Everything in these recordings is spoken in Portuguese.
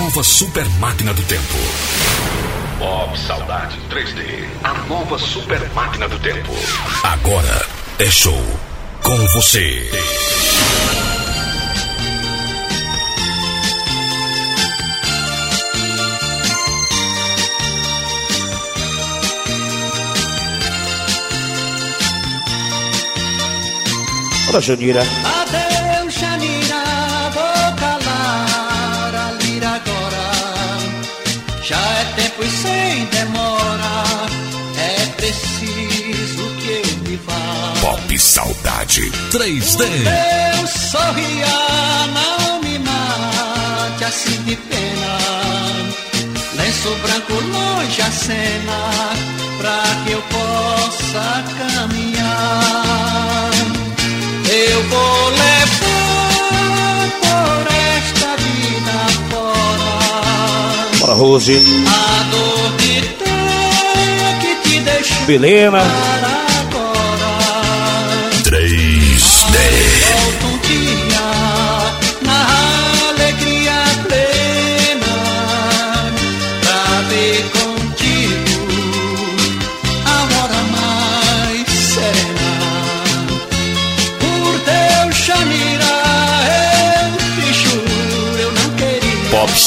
nova super máquina do tempo. Pop Saudade 3D. A nova super máquina do tempo. Agora é show com você. Bora, Janira. Adeus, Saudade 3D. Eu sorria, não me mate assim de pena. Lenço branco longe a cena, pra que eu possa caminhar. Eu vou levar por esta vida fora Bora, Rose. a dor de ter que te deixar Belena. agora.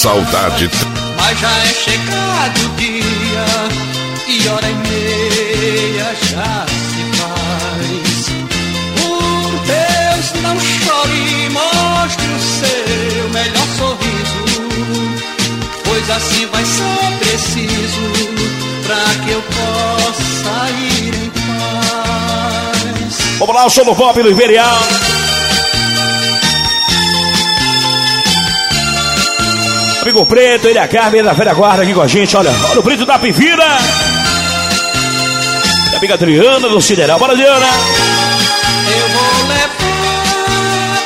Saudade. Mas já é chegado o dia e hora e meia já se faz. Por Deus, não chore, mostre o seu melhor sorriso. Pois assim vai ser preciso pra que eu possa ir em paz. Vamos lá, o show do Pop do Imperial. Amigo Preto, ele é a Carmen da Velha Guarda aqui com a gente. Olha, olha o Preto da Pivira. E a amiga Adriana do Sideral. Bora, Adriana. Eu vou levar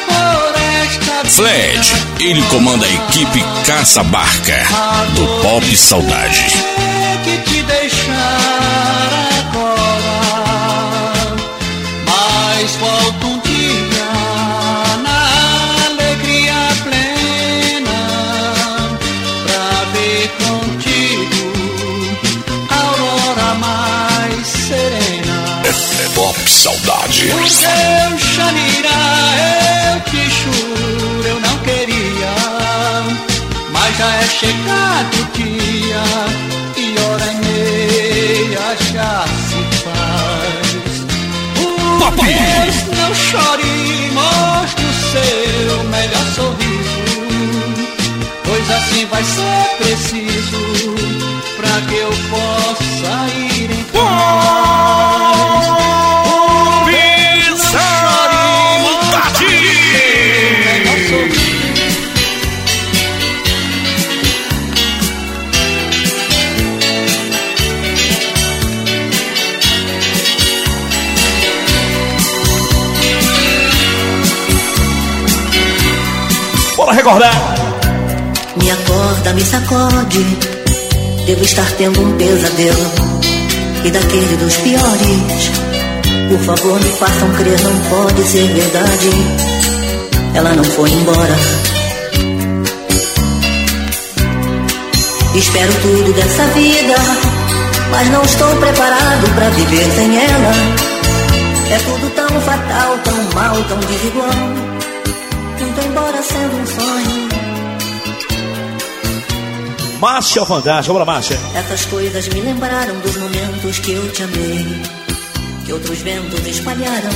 por esta Fred, ele comanda a equipe Caça Barca do Pop Saudade. Saudade. O seu Xanira, eu te juro, eu não queria. Mas já é chegado o dia e hora e meia já se faz. Papai. Deus, não chore, mostre o seu melhor sorriso. Pois assim vai ser preciso Bora recordar. Me acorda, me sacode. Devo estar tendo um pesadelo. E daquele dos piores. Por favor, me façam crer, não pode ser verdade. Ela não foi embora. Espero tudo dessa vida. Mas não estou preparado pra viver sem ela. É tudo tão fatal, tão mal, tão desigual. Sendo um sonho. Márcia Fantástica. Bora, Márcia. Essas coisas me lembraram dos momentos que eu te amei, que outros ventos espalharam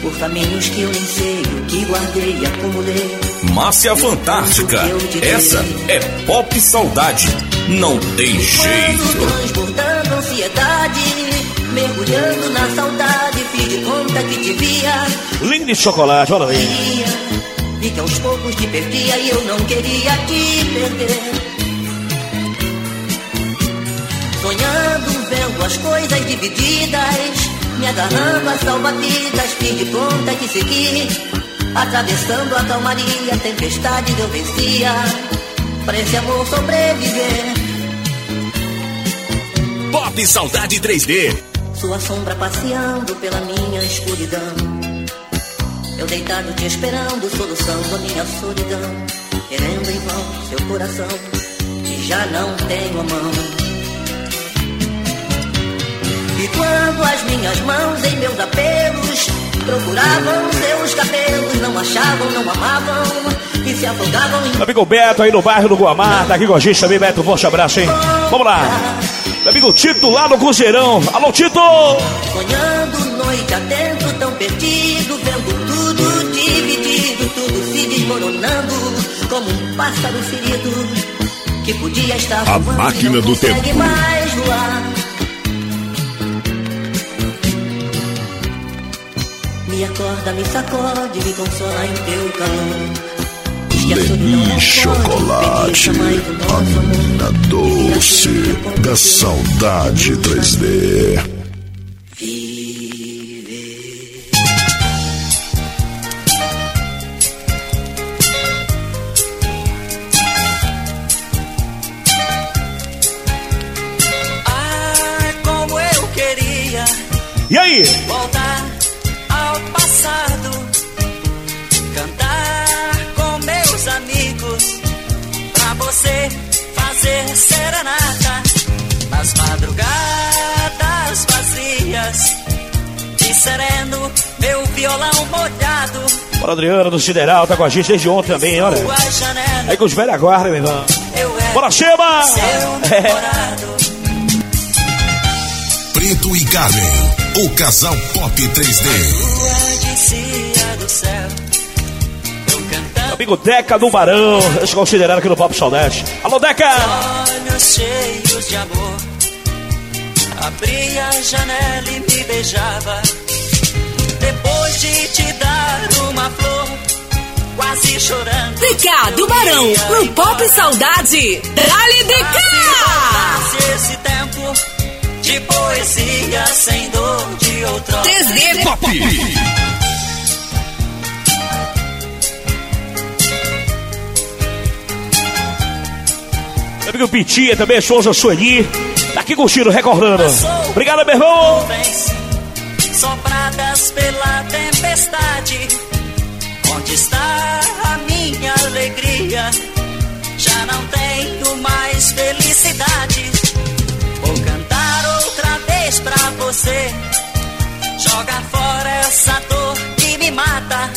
por caminhos que eu nem sei, o que guardei e acumulei. Márcia Fantástica. Essa é Pop Saudade. Não tem Quando jeito. transbordando ansiedade, mergulhando na saudade, fiz de conta que te via, Lindo de chocolate. Bora aí. Vi que aos poucos te perdia e eu não queria te perder. Sonhando, vendo as coisas divididas, me agarrando a salva-vidas, fiz de conta que segui. Atravessando a calmaria, tempestade eu vencia. Pra esse amor sobreviver. Pop Saudade 3D. Sua sombra passeando pela minha escuridão. Eu deitado te esperando, solução da minha solidão. querendo em vão seu coração, que já não tenho a mão. E quando as minhas mãos em meus apelos procuravam seus cabelos, não achavam, não amavam e se afogavam em. Amigo Beto aí no bairro do Guamar, tá aqui com a gente também, Beto, forte abraço, hein? Vamos lá. Meu amigo Tito lá no Cruzeirão. Alô, Tito! Sonhando noite adentro, tão perdido, vendo desmoronando, como um pássaro ferido que podia estar A máquina do tempo. mais voar. Me acorda, me sacode, me consola em teu calor. Leni pode Chocolate, a menina doce da saudade 3D. Nas madrugadas vazias, de sereno, meu violão molhado, Bora, Adriana do Sideral, tá com a gente desde ontem também, olha. Aí com os velhos aguardam, meu irmão. Bora, Chema! seu É. namorado. Preto e Carmen, o casal pop 3D. Lua descia do céu, eu cantando. Amigo Deca do Barão, esse considerado aqui no Papo Saudade. Alô, Deca! olhos cheios de amor. Abria a janela e me beijava. Depois de te dar uma flor, quase chorando. DK do Barão, no Pop Saudade. Dali DK! Se esse tempo de poesia sem dor de outrora. 3D Pop. Meu amigo Pitinha também, Souza Sueli. Tá aqui curtindo, recordando. Obrigado, meu irmão. sopradas pela tempestade. Onde está a minha alegria? Já não tenho mais felicidade. Vou cantar outra vez pra você. Joga fora essa dor que me mata.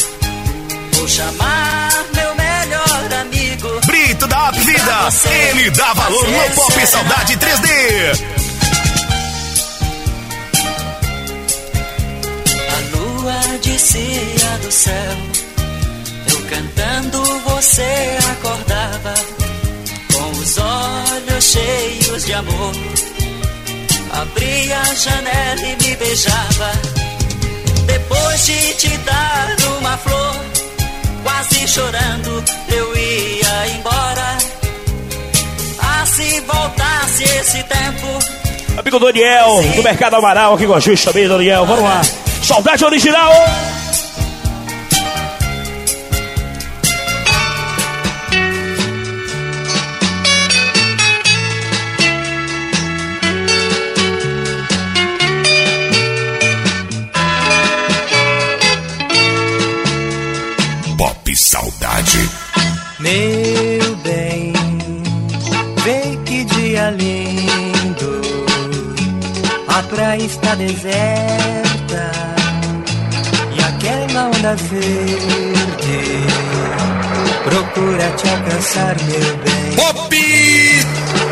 Vou chamar Vida, ele dá valor no Pop Saudade 3D. A lua descia do céu, eu cantando você acordava, com os olhos cheios de amor. Abria a janela e me beijava. Depois de te dar uma flor, quase chorando, eu ia embora. Se voltasse esse tempo. Amigo Daniel, do Mercado Amaral, aqui com a gente também, Daniel. Vamos lá. Saudade original. Pop Saudade. Meu A praia está deserta e aquela onda verde procura te alcançar, meu bem. Pop!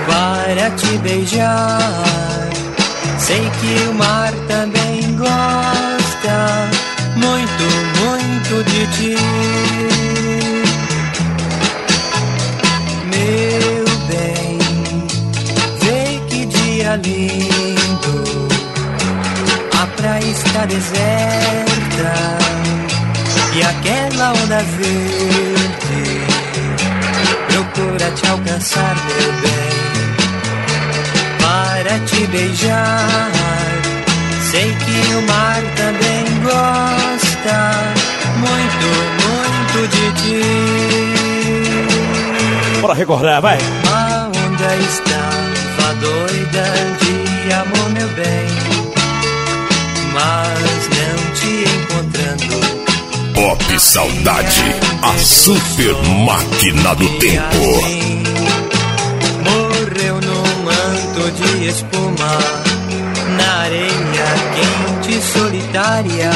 Para te beijar, sei que o mar também gosta muito, muito de ti. Meu bem, vê que dia lindo. A praia está deserta e aquela onda verde procura te alcançar, meu bem. Para te beijar, sei que o mar também gosta muito, muito de ti. Bora recordar, vai. A onda estava doida de amor, meu bem. Te encontrando, Pop Saudade, a super máquina do tempo. Assim, morreu no manto de espuma, na areia quente solitária,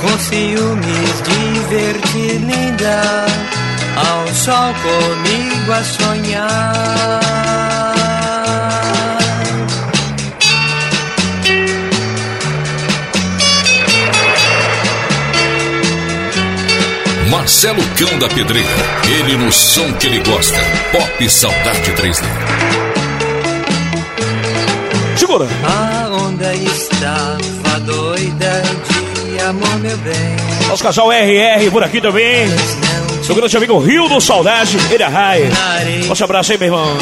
com ciúmes divertir linda, ao sol comigo a sonhar. Marcelo Cão da Pedreira. Ele no som que ele gosta. Pop Saudade 3D. Segura. A onda estava doida de amor, meu bem. Nosso casal RR por aqui também. Seu grande amigo Rio do Saudade, ele é Rai. Forte abraço aí, meu irmão.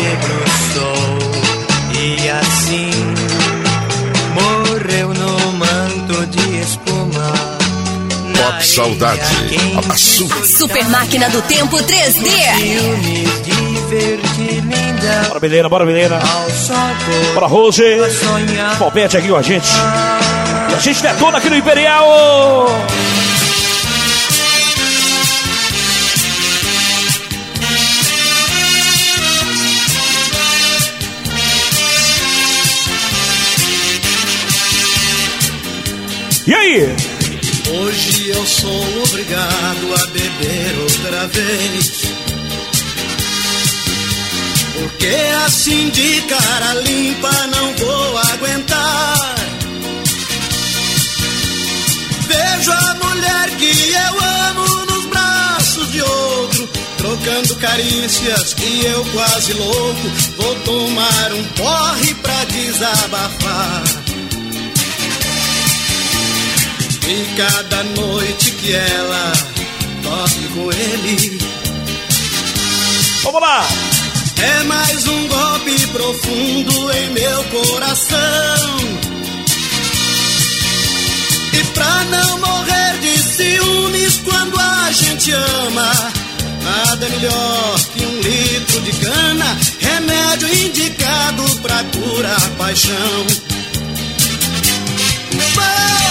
Pop Saudade. A sua. Super Máquina do Tempo 3D. Bora, Belena, bora, Belena. Bora, Rose. Palpete aqui com a gente. E a gente detona aqui no Imperial. E aí? Hoje eu sou obrigado a beber outra vez. Porque assim de cara limpa não vou aguentar. Vejo a mulher que eu amo nos braços de outro, trocando carícias e eu quase louco. Vou tomar um porre pra desabafar. E cada noite que ela dorme com ele. Vamos lá! É mais um golpe profundo em meu coração. E pra não morrer de ciúmes quando a gente ama, nada é melhor que um litro de cana, remédio indicado pra curar paixão. Vou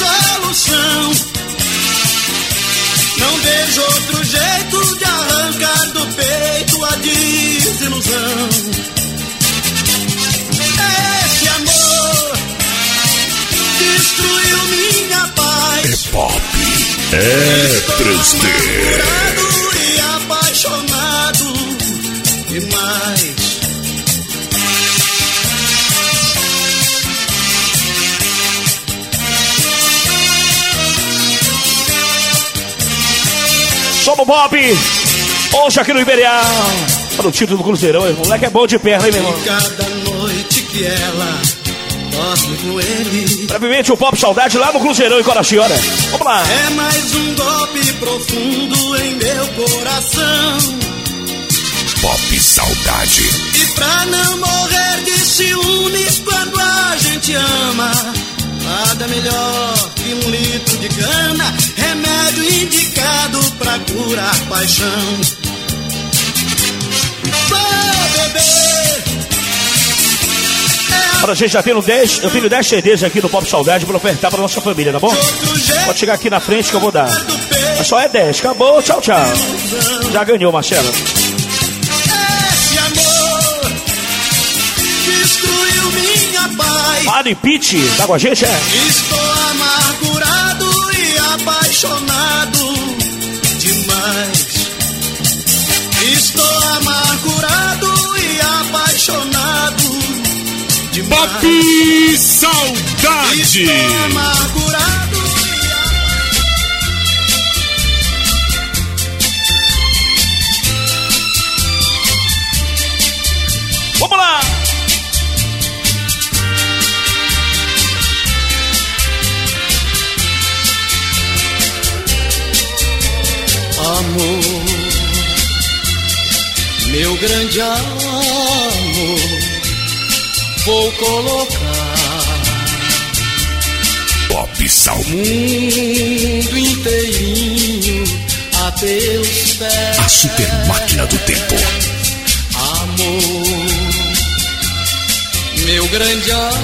solução. Não vejo outro jeito de arrancar do peito a desilusão. Esse amor destruiu minha paz. É pop, é 3D. e apaixonado demais. Somos Bob. Hoje aqui no Imperial. Para o título do Cruzeirão, o moleque é bom de perna, hein, meu irmão? Cada noite que ela dorme com ele. Brevemente o Pop Saudade lá no Cruzeirão em Coraciora. Vamos lá. É mais um golpe profundo em meu coração. Pop Saudade. E pra não morrer de ciúmes quando a gente ama, nada melhor que um litro de cana remédio indicado pra curar paixão. Vou beber. É Olha, gente, já tenho 10, eu tenho 10 CDs aqui no Pop Saudade pra ofertar pra nossa família, tá bom? Pode chegar aqui na frente que eu vou dar. Mas só é 10, acabou, tchau, tchau. Já ganhou, Marcelo. Padre Pitt, tá com a gente, é? Estou amargurado apaixonado demais. Estou amargurado e apaixonado demais. Papi Saudade! Estou amargurado meu grande amor, vou colocar Pop Sal mundo inteirinho a teus pés. A super máquina do tempo. Amor, meu grande amor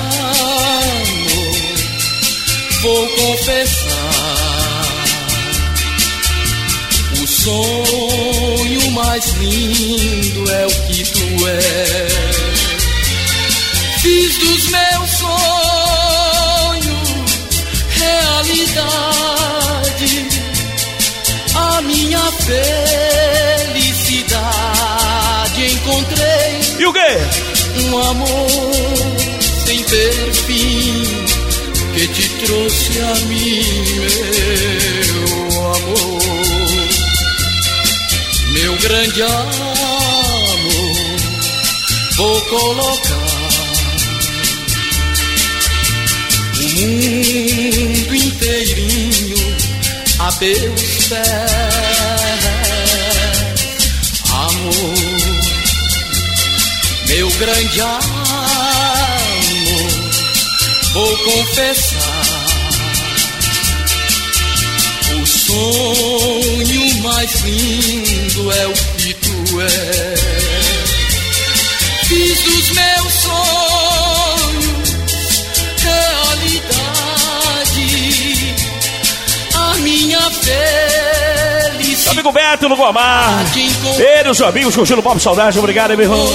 vou confessar. O sonho mais lindo é o que tu és. Fiz dos meus sonhos realidade. A minha felicidade encontrei. E o quê? Um amor sem ter fim que te trouxe a mim, meu amor, grande amor, vou colocar o mundo inteirinho a teus pés, amor, meu grande amor vou confessar. Sonho mais lindo é o que tu és. Fiz dos meus sonhos realidade. A minha felicidade. Amigo Beto no Guamar. Ele, os amigos curtindo o Pop Saudade. Obrigado, meu irmão.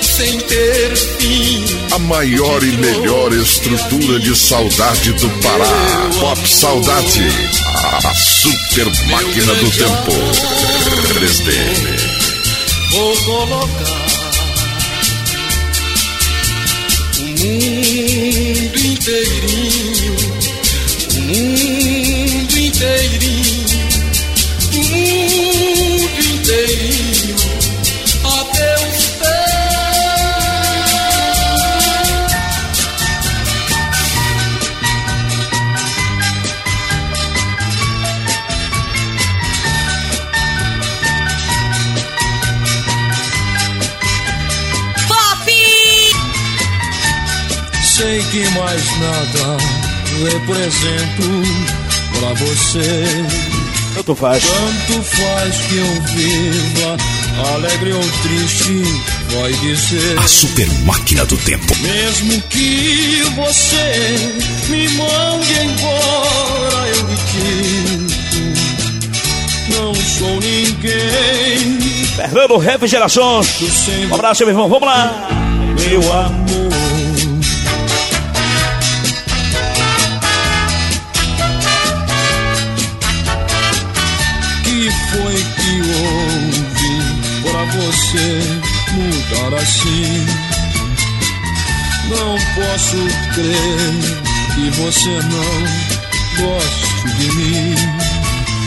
Sem ter fim a maior e melhor estrutura de saudade do Pará. Pop Saudade. A super máquina do tempo. 3D. Vou colocar o mundo inteirinho. Mais nada represento pra você. Tanto faz. Tanto faz que eu viva, alegre ou triste, vai dizer. A super máquina do tempo. Mesmo que você me mande embora, eu me Não sou ninguém. Fernando Refrigerações. Um abraço, meu irmão. Vamos lá. Meu amor. Você mudar assim. Não posso crer que você não goste de mim.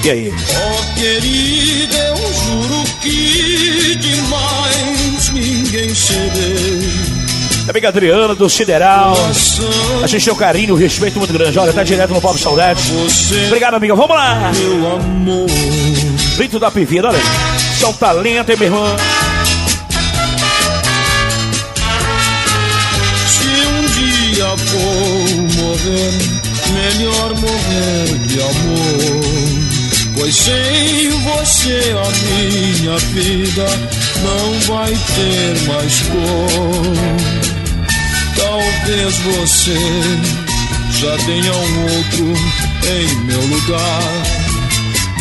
E aí? Oh, querida, eu juro que demais ninguém serei. Amiga Adriana do Sideral. A gente tem um carinho, um respeito muito grande. Olha, tá direto no Pop Saudade. Obrigado, amiga. Vamos lá. Meu amor. Brito da Pivida, olha aí. Isso é um talento, hein, meu irmão? Se um dia for morrer, melhor morrer de amor. Pois sem você a minha vida não vai ter mais cor. Talvez você já tenha um outro em meu lugar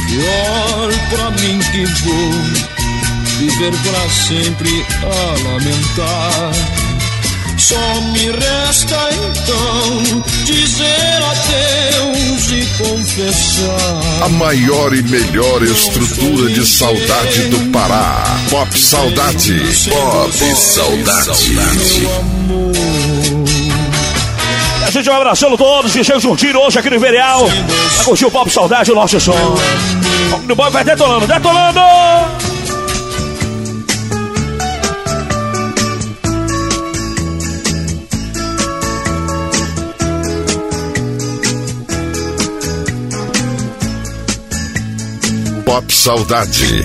Pior pra mim que vou viver pra sempre a lamentar. Só me resta então dizer adeus e confessar. A maior e melhor estrutura de saudade do Pará. Pop Saudade. Pop Saudade. Meu amor. A gente vai abraçando todos que chegam juntinho hoje aqui no Imperial. Pra curtir o Pop Saudade, o nosso som. O no boy vai detonando, detonando! Pop Saudade.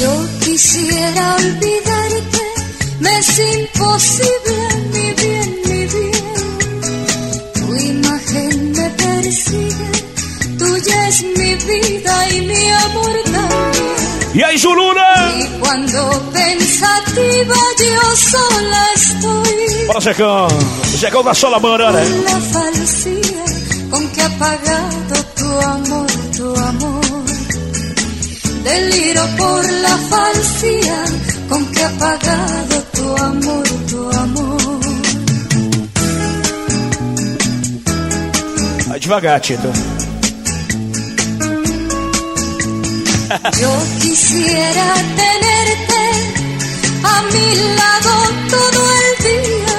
Eu quisiera olvidarte, me es cuando pensativa yo sola estoy, Bora, Checão. Checão da Sola né? la falsía con que ha pagado tu amor, tu amor. Deliro por la falsía con que ha pagado tu amor, tu amor. Vai devagar, Tito. Yo quisiera tenerte a mi lado todo el día.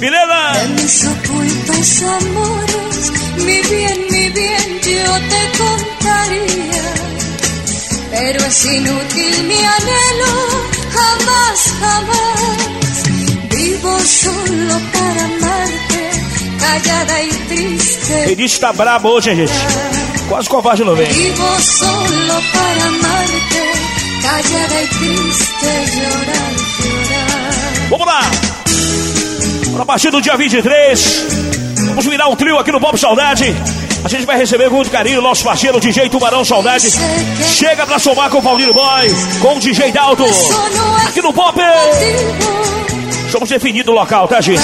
Milena! De mis ocultos amores, mi bien, mi bien, yo te contaría. Pero es inútil mi anhelo, jamás, jamás. Vivo solo para amarte, callada y triste. Renite tá brabo hoje, gente? Quase covarde não vem. Vivo solo para amarte, callada y triste, llorar, llorar. Vamos lá! A partir do dia 23, vamos virar um trio aqui no Pop Saudade. A gente vai receber com muito carinho o nosso parceiro DJ Tubarão Saudade. Chega pra somar com o Paulinho Boy, com o DJ Dalto. Aqui no Pop. Contigo, Estamos definindo o local, tá, gente?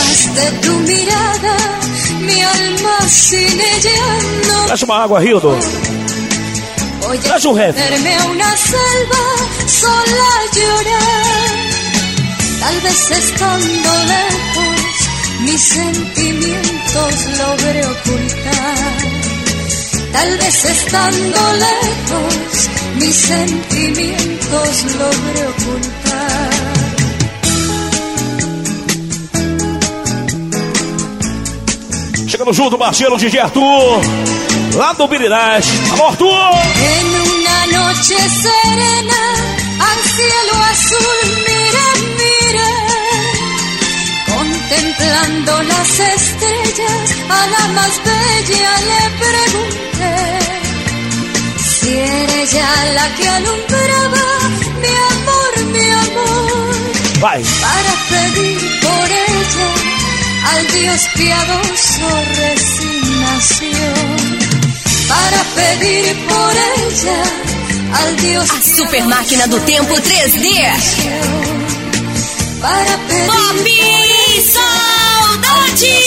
Mi alma sin ella no Traz uma água, Rildo. Voy Traz ref. Verme a una selva sola llorar. Tal vez estando lejos, mis sentimientos logré ocultar. Tal vez estando lejos, mis sentimientos logré ocultar. Chegando junto, parceiro DJ Arthur. Lá do Birinás. Alô, Arthur! En una noche serena, al cielo azul mira, mira, contemplando las estrellas, a la más bella le pregunté si era ella la que alumbraba mi amor, mi amor, Vai. para pedir por ella al Dios piadoso resignación. Para pedir por ella al Dios A super máquina do tempo 3D. para pedir Pop Saudade!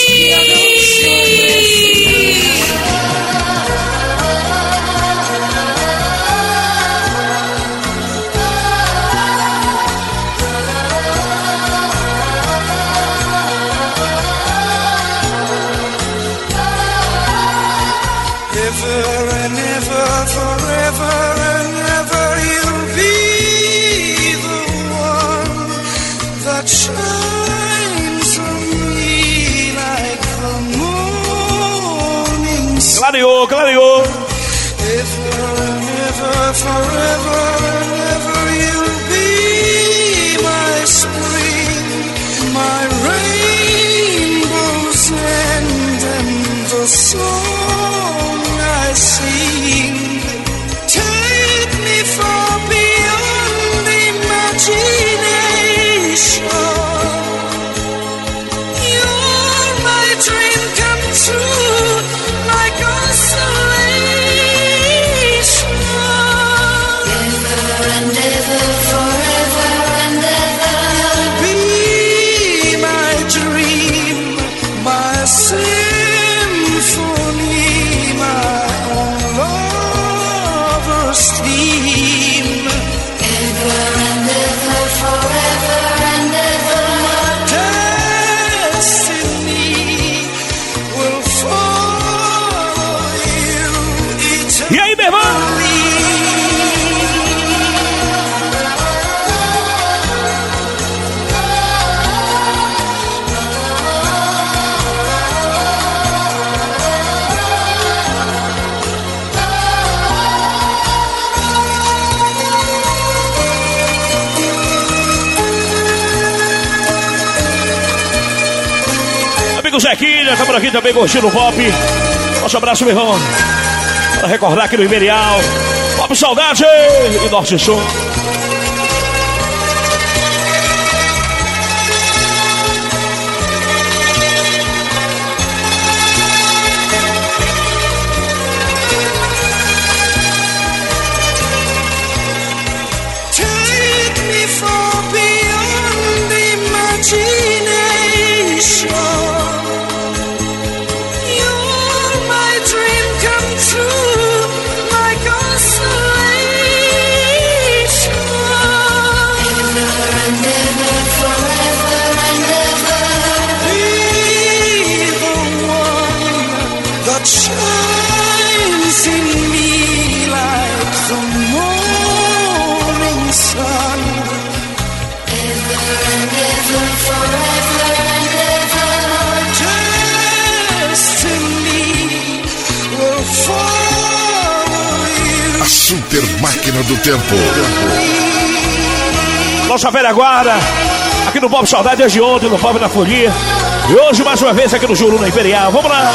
Clareou, clareou. Forever, forever, be my spring, my rainbows and, and the sun. Zequinha, tá por aqui também curtindo o pop. Nosso abraço, meu irmão. Para recordar aqui no Imperial. Pop Saudade e Norte Sul. Máquina do Tempo. Nossa velha guarda, aqui no Pop Saudade desde ontem, no Pop na Folia. E hoje, mais uma vez, aqui no Juru na Imperial. Vamos lá!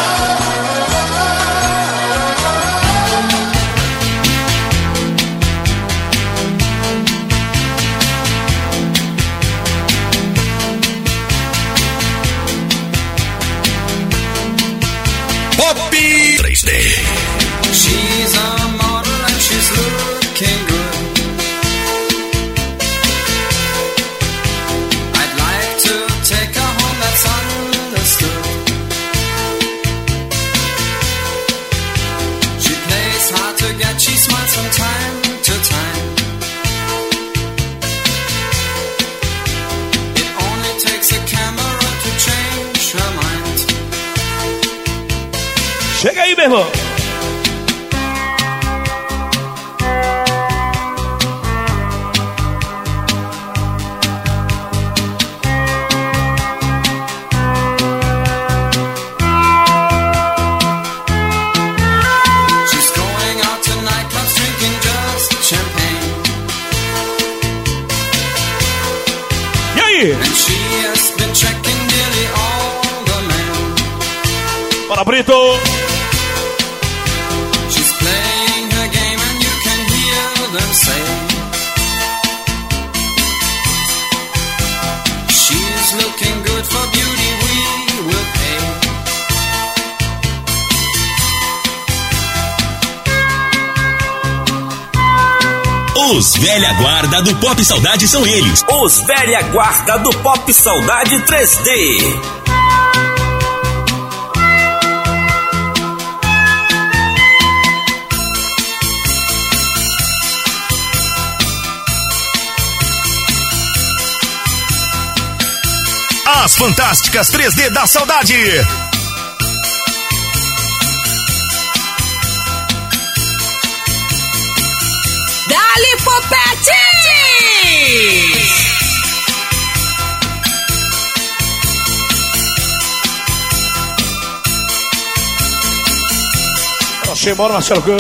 Velha guarda do Pop Saudade são eles. Os velha guarda do Pop Saudade 3D. As fantásticas 3D da saudade. Achei, bora, Marcelo Cão.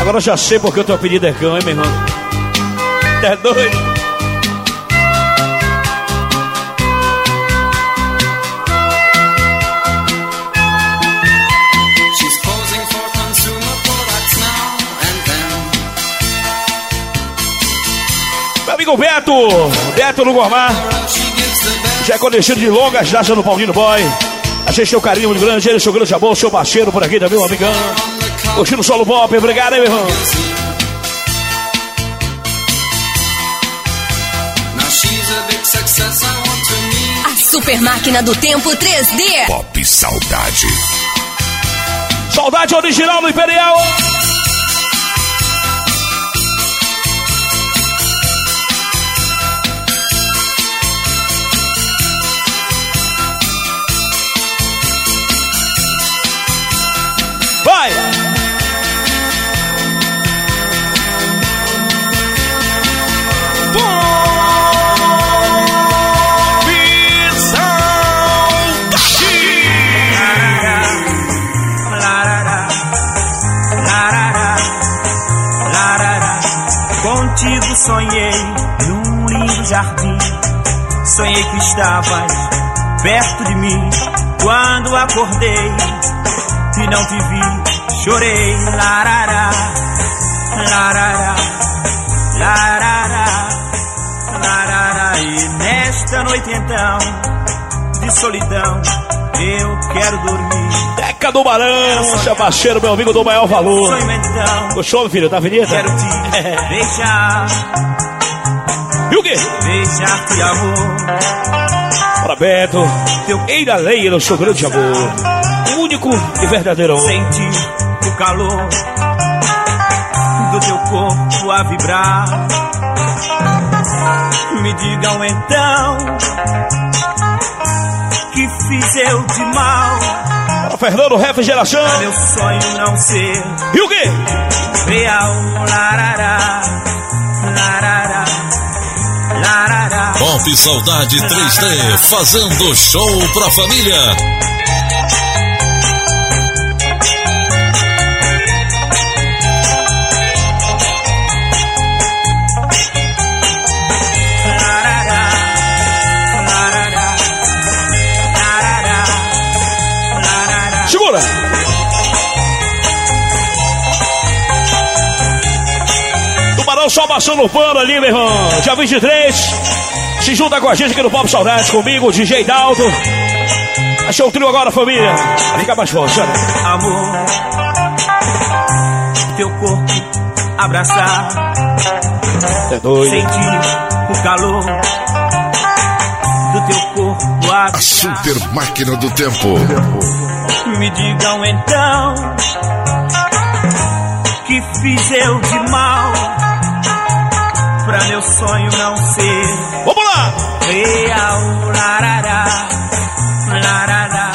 Agora eu já sei porque o teu apelido é Cão, hein, meu irmão? É doido? Meu amigo Beto! Beto no Gormar. Já é conhecido de longas datas no Paulinho Boy. A gente tem um carinho muito grande, ele, seu grande amor, seu parceiro por aqui também, um amigão. Curtindo o solo pop, obrigado, hein, meu irmão? A super máquina do tempo 3D. Pop Saudade. Saudade original no Imperial. Vai! Contigo sonhei num lindo jardim. Sonhei que estavas perto de mim. Quando acordei e não te vi, chorei. Larará, larará, larará, larará. E nesta noite então de solidão eu quero dormir. Teca do Barão, parceiro, meu amigo do maior valor. Sonho então, Gostou, meu filho, da avenida? quero te beijar, E o quê? beijar-te amor. Para Beto, teu eira lei no seu grande amor. Único e verdadeiro sentir calor do teu corpo a vibrar. Me digam então que fiz eu de mal. Para Fernando, refrigeração. Meu sonho não ser E o quê? real. Larará, larará, larará. Pop Saudade 3D, fazendo show pra família. Então só passando o pano ali, meu irmão. Dia 23. Se junta com a gente aqui no Pop Saudade, comigo, DJ Daldo. Achei o trio agora, família. Fica mais forte, olha. Amor, teu corpo abraçar. É doido. Sentir o calor do teu corpo A super máquina do tempo. Me digam então que fiz eu de mal pra meu sonho não ser Vamos lá! real. Larará, larará.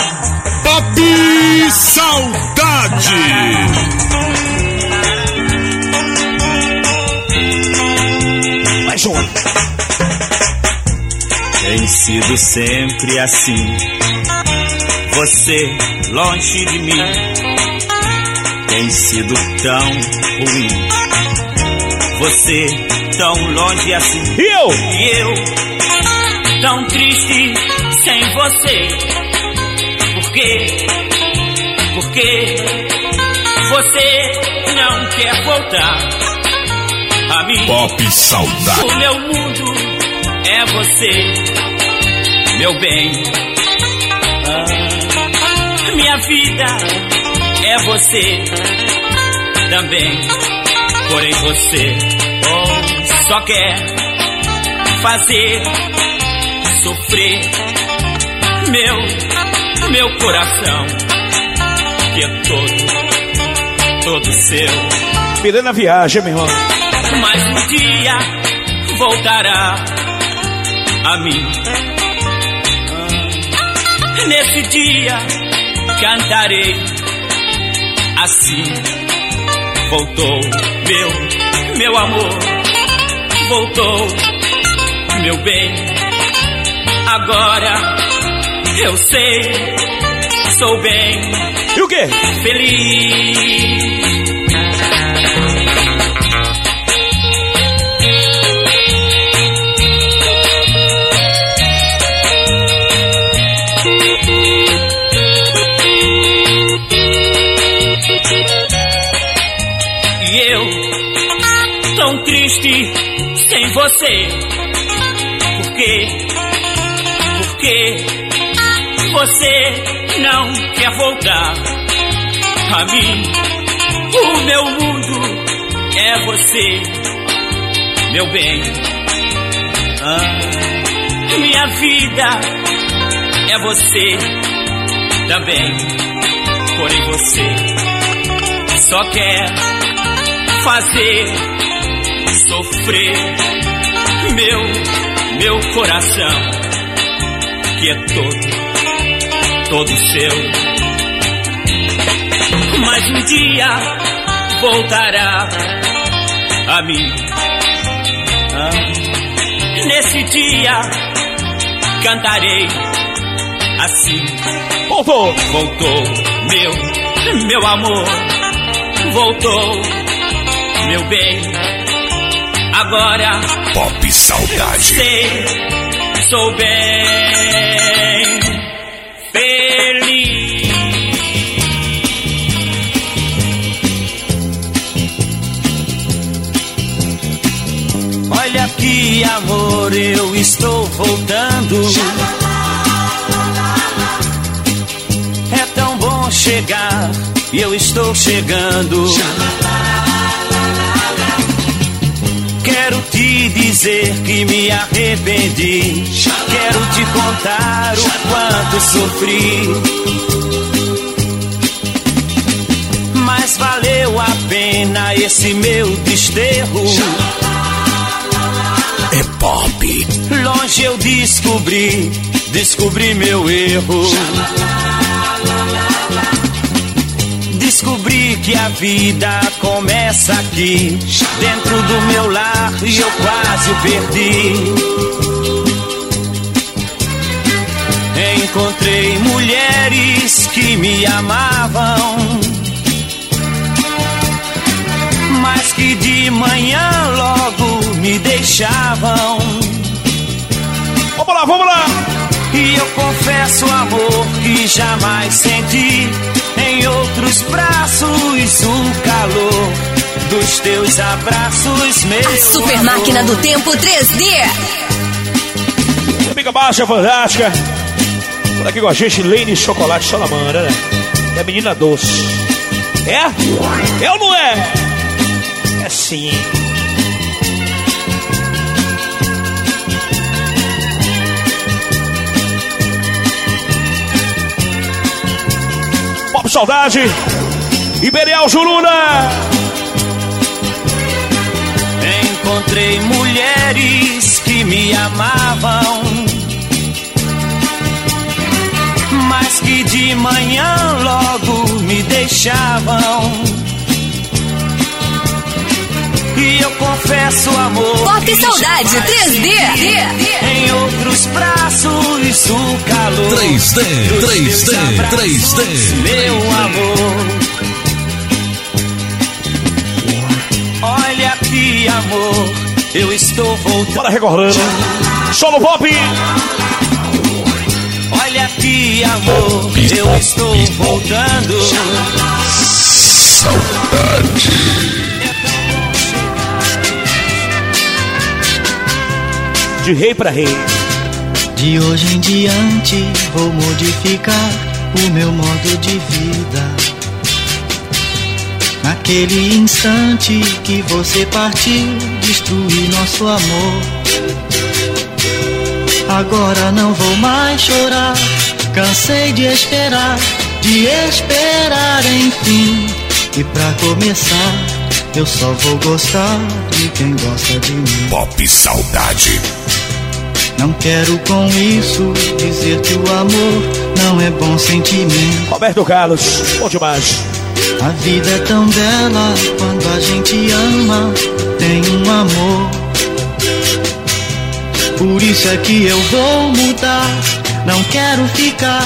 Pop Saudade. Mais um. Tem sido sempre assim. Você longe de mim tem sido tão ruim. Você tão longe assim. E eu? E eu tão triste sem você. Por quê? Porque você não quer voltar a mim. Pop Saudade. O meu mundo é você, meu bem. Ah, minha vida é você também. Porém você oh, só quer fazer sofrer meu, meu coração que é todo, todo seu. Pirei na viagem, meu irmão. Mas um dia voltará a mim. Nesse dia cantarei assim. Voltou meu, meu amor. Voltou meu bem. Agora eu sei, sou bem E o quê? feliz. Você. Por quê? Porque você não quer voltar a mim. O meu mundo é você, meu bem. Ah, minha vida é você também. Porém você só quer fazer sofrer meu, meu coração, que é todo, todo seu. Mas um dia voltará a mim. Ah, nesse dia cantarei assim. Voltou! Voltou meu, meu amor. Voltou meu bem. Agora Pop Saudade. sei, sou bem feliz. Olha que amor, eu estou voltando. É tão bom chegar e eu estou chegando. Quero te dizer que me arrependi. Quero te contar o quanto sofri. Mas valeu a pena esse meu desterro. É pop. Longe eu descobri, descobri meu erro. Descobri que a vida começa aqui, dentro do meu lar, e eu quase o perdi. Encontrei mulheres que me amavam, mas que de manhã logo me deixavam. Vamos lá, vamos lá! E eu confesso, amor, que jamais senti em outros braços o calor dos teus abraços, meu. A Super amor. Máquina do Tempo 3D. Amiga baixa, fantástica. Por aqui com a gente, Lane Chocolate Salamandra, né? É menina doce. É? É ou não é? É sim. Saudade. Imperial Juruna. Encontrei mulheres que me amavam, mas que de manhã logo me deixavam. E eu confesso, amor. Pop que Saudade jamais 3D. Senti Em outros braços, o calor. 3D, dos 3D, teus abraços, 3D. Meu amor. Olha aqui, amor, eu estou voltando. Bora recordando. Solo Pop. Olha aqui, amor, eu estou voltando. De rei pra rei. De hoje em diante vou modificar o meu modo de vida. Naquele instante que você partiu, destruí nosso amor. Agora não vou mais chorar, cansei de esperar, de esperar enfim. E pra começar, eu só vou gostar de quem gosta de mim. Pop Saudade. Não quero com isso dizer que o amor não é bom sentimento. Roberto Carlos. Bom demais. A vida é tão bela quando a gente ama, tem um amor. Por isso é que eu vou mudar. Não quero ficar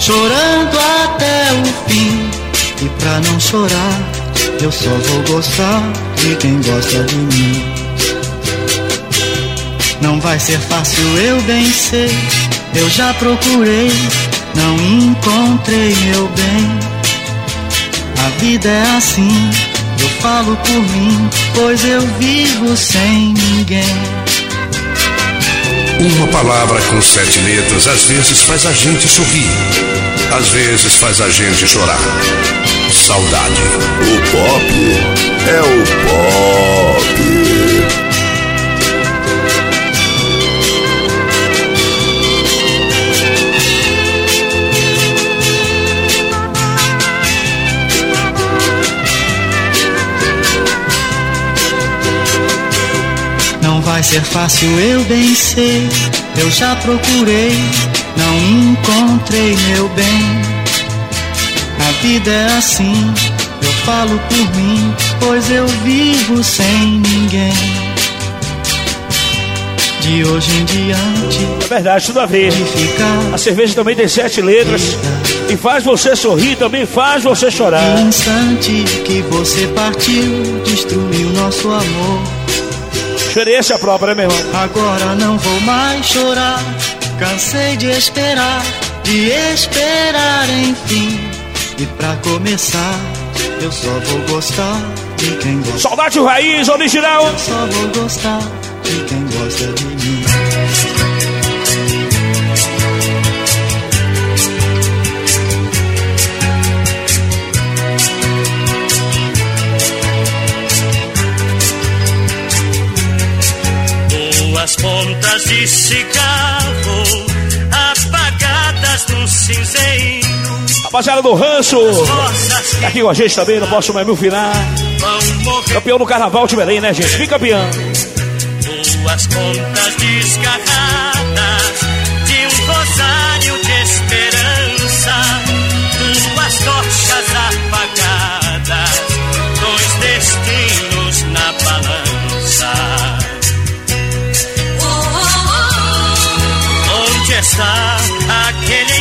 chorando até o fim. E pra não chorar, eu só vou gostar de quem gosta de mim. Não vai ser fácil, eu bem sei. Eu já procurei, não encontrei meu bem. A vida é assim, eu falo por mim, pois eu vivo sem ninguém. Uma palavra com sete letras às vezes faz a gente sorrir, às vezes faz a gente chorar. Saudade. O pop é o pop. Vai ser fácil, eu bem sei. Eu já procurei, não encontrei meu bem. A vida é assim, eu falo por mim, pois eu vivo sem ninguém. De hoje em diante, É verdade, tudo a ver. A cerveja também tem sete letras. E faz você sorrir, também faz você chorar. no instante que você partiu, destruiu nosso amor. Experiência própria, meu irmão? Agora não vou mais chorar. Cansei de esperar, de esperar enfim. E pra começar, eu só vou gostar de quem gosta. Saudade raiz original. Eu só vou gostar de quem gosta de mim. Pontas de cigarro apagadas no cinzeiro. Rapaziada do Rancho. Tá aqui com a gente também, não posso mais me final. morrer. Campeão do Carnaval de Belém, né, gente? Bicampeão. Duas pontas desgarradas Onde está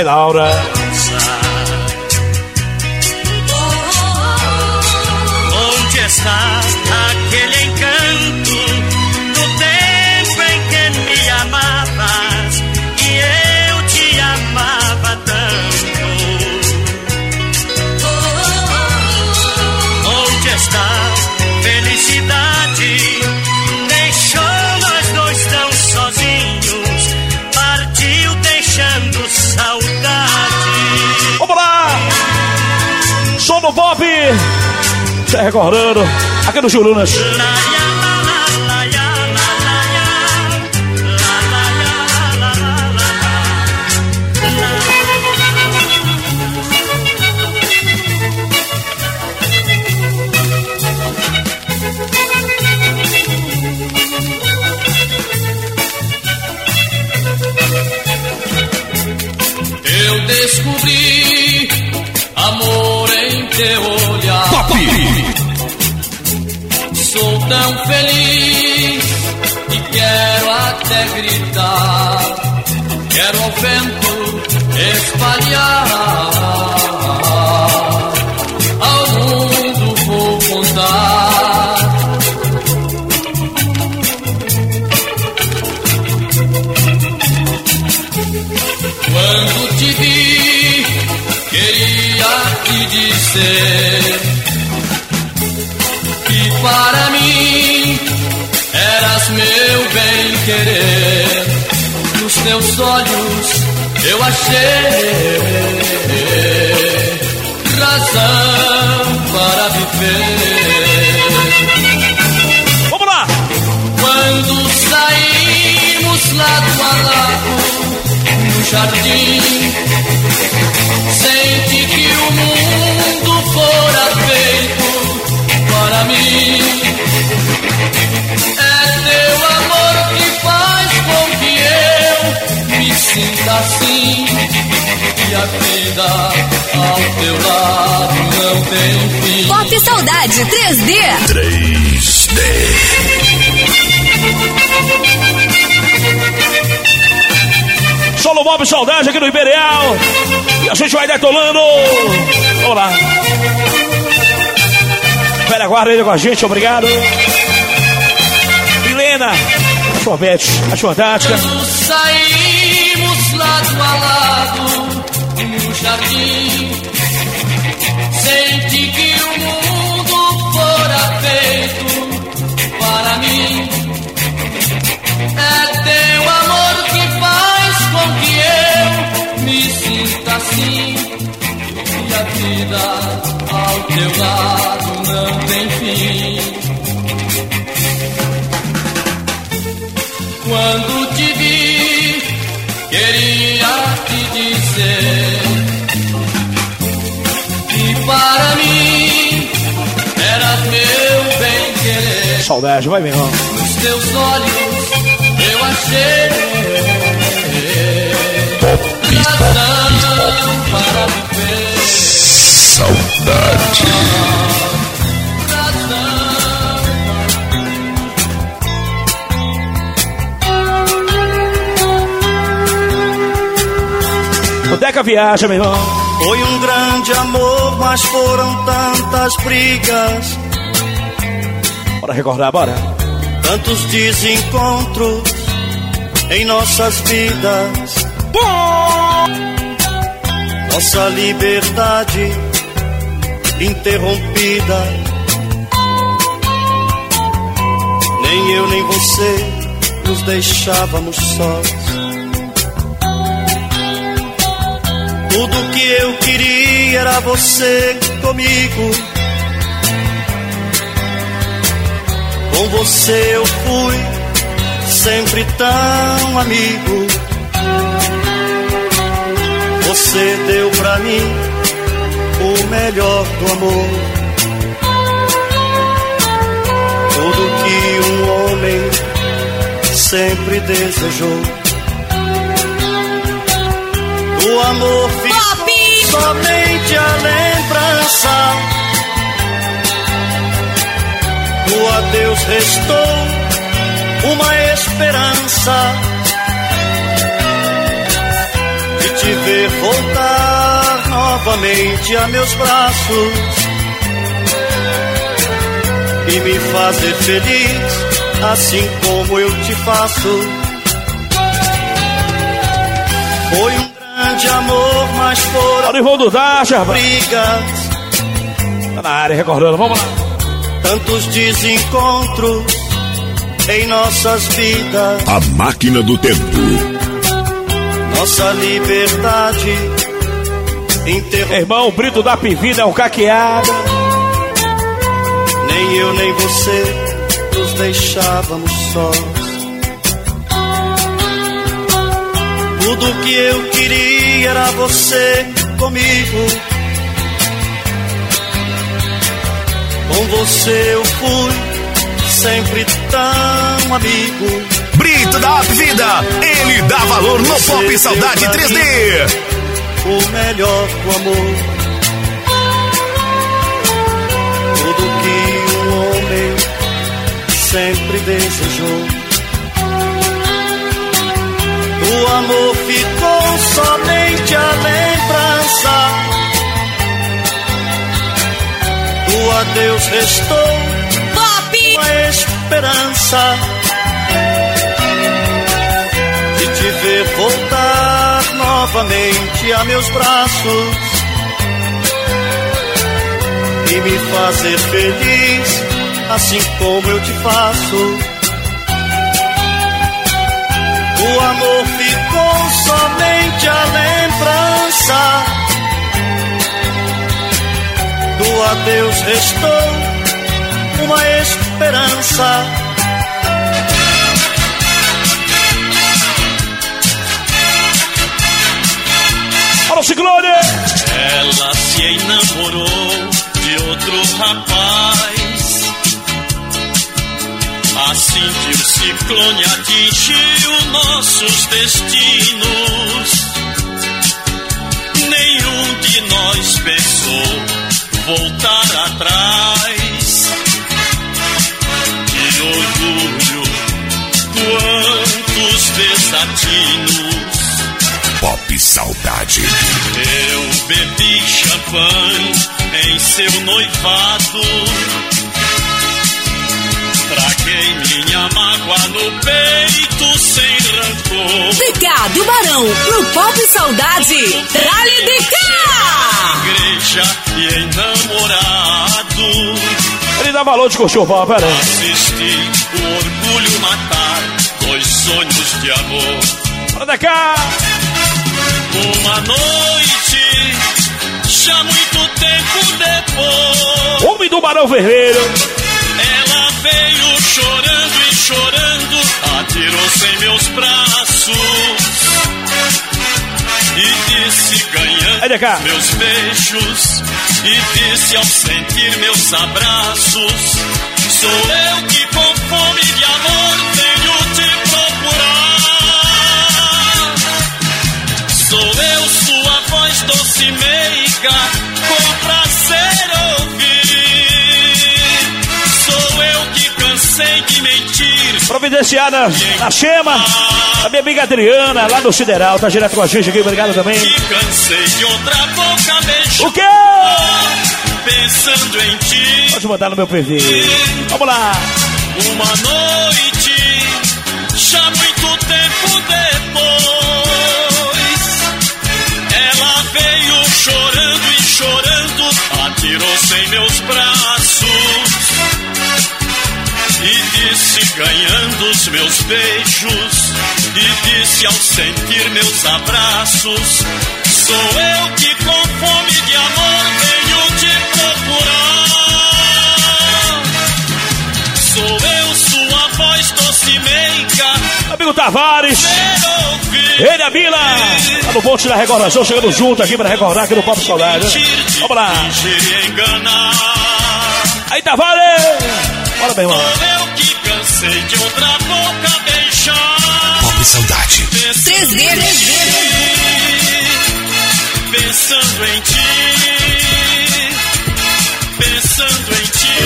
É Laura. dança. Recordando aqui no Jurunas. Dizer que para mim eras meu bem querer. Nos teus olhos eu achei razão para viver. Vamos lá! Quando saímos lado a lado no jardim, Pop Saudade 3D. 3D. Solo Bob Saudade aqui no Imperial. E a gente vai detonando. Vamos lá. Velha guarda aí com a gente, obrigado. Milena, a sua Beth, a sua tática. Quando saímos lado a lado no jardim, É teu amor que faz com que eu me sinta assim. E a vida ao teu lado não tem fim. Quando Saudade, vai, meu irmão. Nos teus olhos eu achei razão para viver. Saudade. O Deca viaja, meu irmão. Foi um grande amor, mas foram tantas brigas, Bora recordar, bora. tantos desencontros em nossas vidas. Nossa liberdade interrompida. Nem eu nem você nos deixávamos sós. Tudo que eu queria era você comigo. Com você eu fui sempre tão amigo. Você deu pra mim o melhor do amor. Tudo que um homem sempre desejou. Do amor ficou somente a lembrança Do adeus restou uma esperança de te ver voltar novamente a meus braços e me fazer feliz, assim como eu te faço. Foi um grande amor, mas foram Olha o Ivan do Dacha, brigas. Tá na área recordando, vamos lá. Tantos desencontros em nossas vidas. A máquina do tempo. Nossa liberdade interrompida. Irmão, Brito da Pivina é um caqueado. Nem eu nem você nos deixávamos sós. Tudo que eu queria era você comigo. Com você eu fui sempre tão amigo. Brito da Vida, ele dá valor no Você Pop Saudade pra 3D. o melhor do amor. Tudo que um homem sempre desejou. O amor ficou somente a lembrança. Do adeus restou Pop! uma esperança de te ver voltar novamente a meus braços e me fazer feliz, assim como eu te faço. O amor ficou somente a lembrança. Do adeus restou uma esperança. O Ciclone! Ela se enamorou de outro rapaz. Assim que o ciclone atingiu nossos destinos, nenhum de nós pensou voltar atrás. Que orgulho, quantos desatinos. Pop Saudade. Eu bebi champanhe em seu noivado. Traguei minha mágoa no peito sem rancor. DK do Barão, no Pop Saudade. Dali de cá! Igreja e enamorado. Ele dá valor de curtir o pau, pera aí. Assisti o orgulho matar dois sonhos de amor. Olha cá! Uma noite, já muito tempo depois. Homem do Barão Vermelho. Ela veio chorando e chorando, atirou-se em meus braços e disse ganhando meus beijos e disse ao sentir meus abraços, sou eu que com fome de amor tenho te procurar. Sou eu sua voz doce meiga, com Providenciada na Chema. A minha amiga Adriana, lá no Sideral, tá direto com a gente aqui. Obrigado também. Que. O quê? Pensando em ti. Pode mandar no meu PV. Vamos lá. Uma noite, os meus beijos, e disse ao sentir meus abraços: Sou eu que com fome de amor venho te procurar. Sou eu, sua voz doce meiga, Amigo Tavares. Ele, a Bila. Tá no ponte da recordação, chegando junto aqui pra recordar aqui no Papo Saudade. Vamos lá. Aí, Tavares. Bora, meu irmão. Sei que outra boca beijar. Pop Saudade. 3D, 3D. Pensando em ti. Pensando em ti.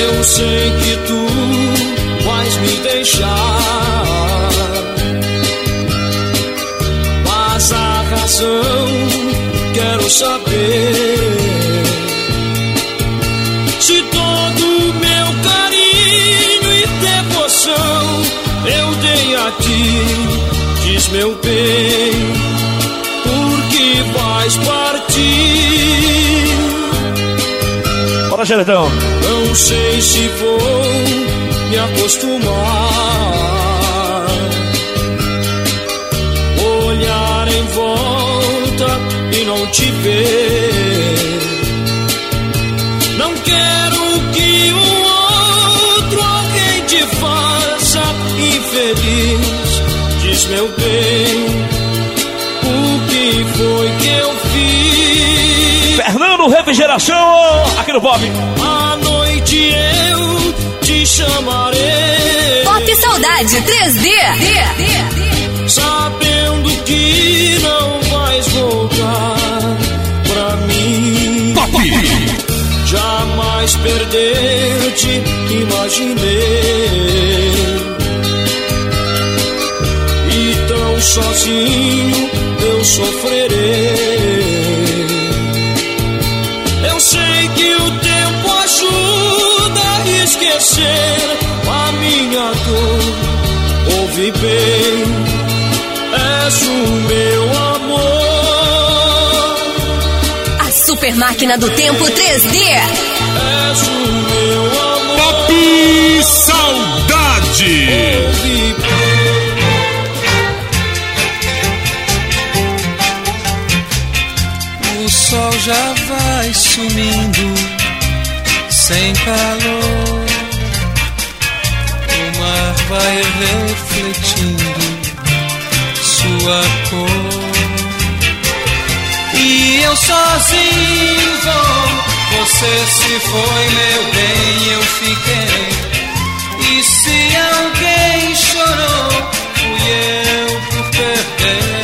Eu sei que tu vais me deixar. Mas a razão saber. Se todo meu carinho e devoção eu dei a ti, diz meu bem, por que vais partir? Bora, Geredão. Não sei se vou me acostumar. Te ver. Não quero que um outro alguém te faça infeliz. Diz meu bem, o que foi que eu fiz? Fernando Refrigeração, aqui no Pop. À noite eu te chamarei. Pop Saudade 3D. Sabendo que perder-te, imaginei. E tão sozinho eu sofrerei. Eu sei que o tempo ajuda a esquecer a minha dor. Ouve bem, máquina do tempo 3D. És o meu amor. Pop Saudade! O sol já vai sumindo sem calor. O mar vai refletindo sua cor. Eu sozinho vou. Você se foi, meu bem, eu fiquei. E se alguém chorou, fui eu por perder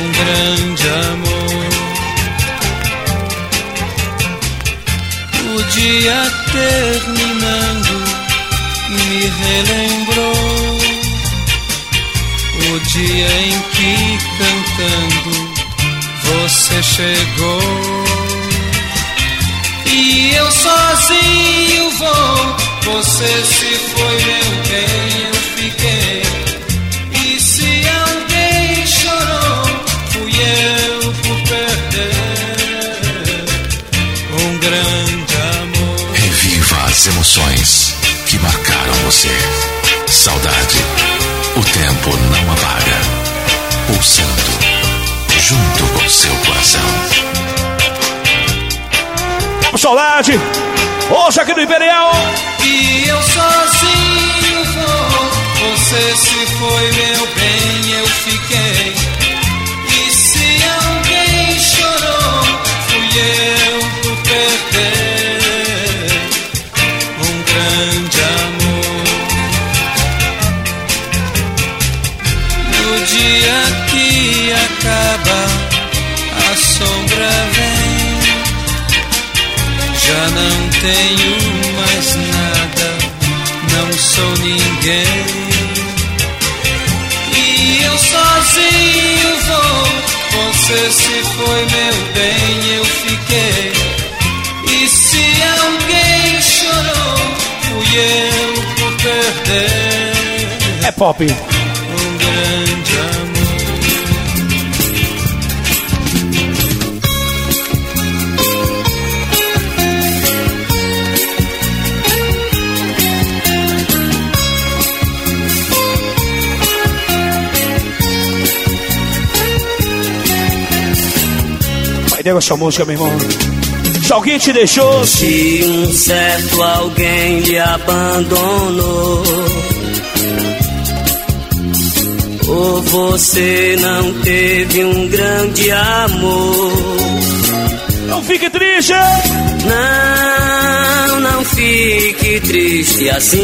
um grande amor. O dia terminando me relembrou o dia em chegou. E eu sozinho vou, você se foi, meu bem, eu fiquei. E se alguém chorou, fui eu por perder um grande amor. Reviva as emoções que marcaram você. Saudade. O tempo não apaga. Pulsando. Junto com seu coração. Saudade. Hoje aqui no Imperial. E eu sozinho vou, você se foi, meu bem, eu fiquei. E se alguém chorou, fui eu pop. nego essa música, meu irmão. Se alguém te deixou, Se um certo alguém lhe abandonou, ou você não teve um grande amor, não fique triste. não, não fique triste assim.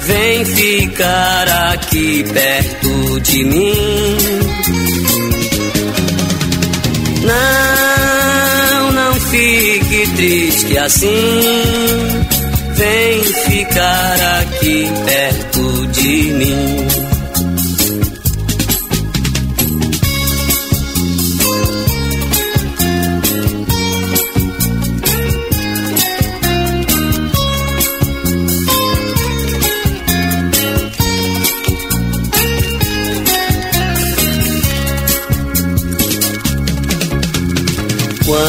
Vem ficar aqui perto de mim. Não, não fique triste triste assim, vem ficar aqui perto de mim.